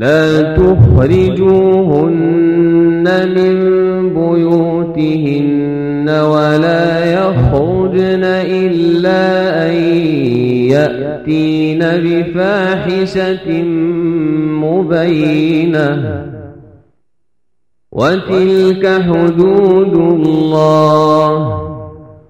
لا تخرجوهن من بيوتهن ولا يخرجن إلا أن يأتين بفاحشة مبينة. وتلك حدود الله.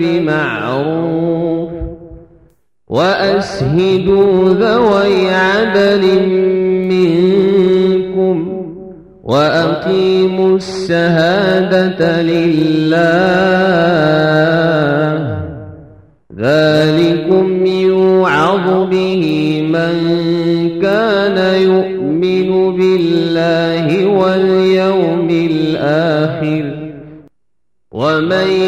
بمعروف وأشهدوا ذوي عدل منكم وأقيموا الشهادة لله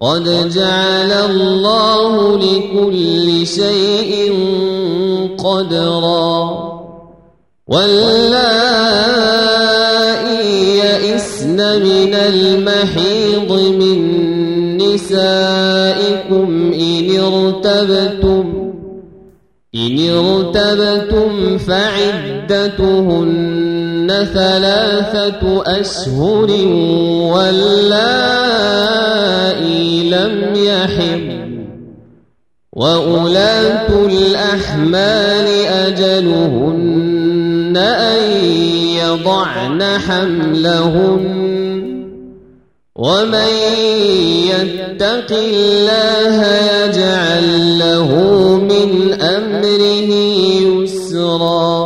قد جعل الله لكل شيء قدرا واللائي يئسن من المحيض من نسائكم إن ارتبتم إن ارتبتم فعدتهن ثلاثة أشهر واللائي لم يحض وأولاة الأحمال أجلهن أن يضعن حملهن ومن يتق الله يجعل له من أمره يسرا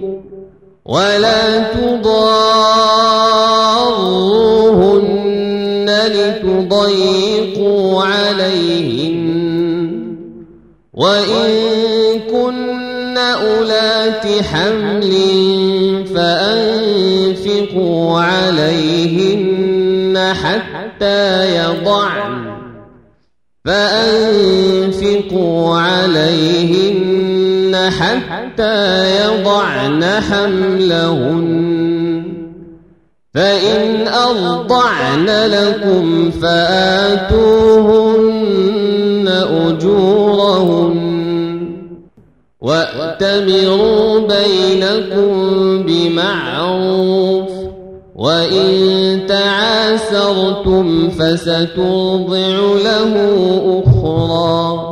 ولا تضاروهن لتضيقوا عليهن. وإن كن أولات حمل فأنفقوا عليهن حتى يضعن. فأنفقوا عليهن حتى يضعن حملهن. فإن أرضعن لكم فآتوهن أجورهن. وأتمروا بينكم بمعروف. وإن تعاسرتم فسترضع له أخرى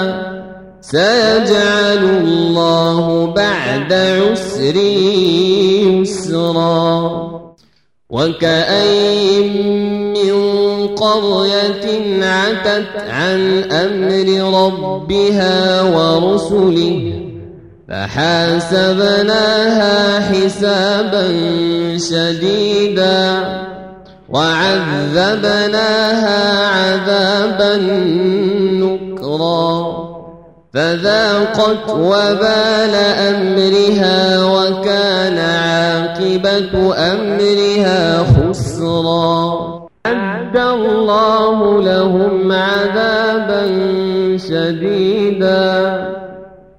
سيجعل الله بعد عسر يسرا. وكأي من قرية عتت عن أمر ربها ورسله فحاسبناها حسابا شديدا وعذبناها عذابا نكرا. فذاقت وبال أمرها وكان عاقبة أمرها خسرا. أعد الله لهم عذابا شديدا.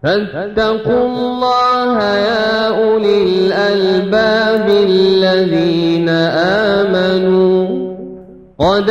فاتقوا الله يا أولي الألباب الذين آمنوا. قد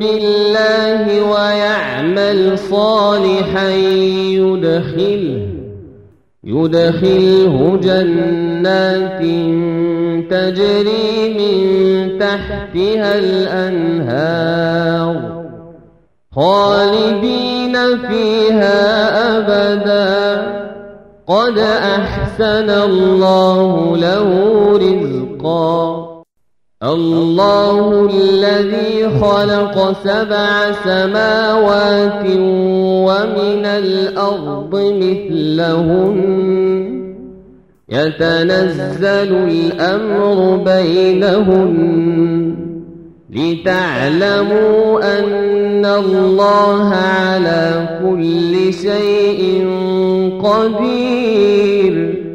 بالله ويعمل صالحا يدخله يدخله جنات تجري من تحتها الأنهار خالدين فيها أبدا. قد أحسن الله له رزقا. الله الذي خلق سبع سماوات ومن الأرض مثلهن. يتنزل الأمر بينهن. لتعلموا أن الله على كل شيء قدير.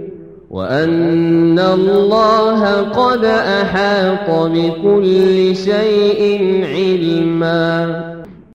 وأن الله قد أحاط بكل شيء علمًا.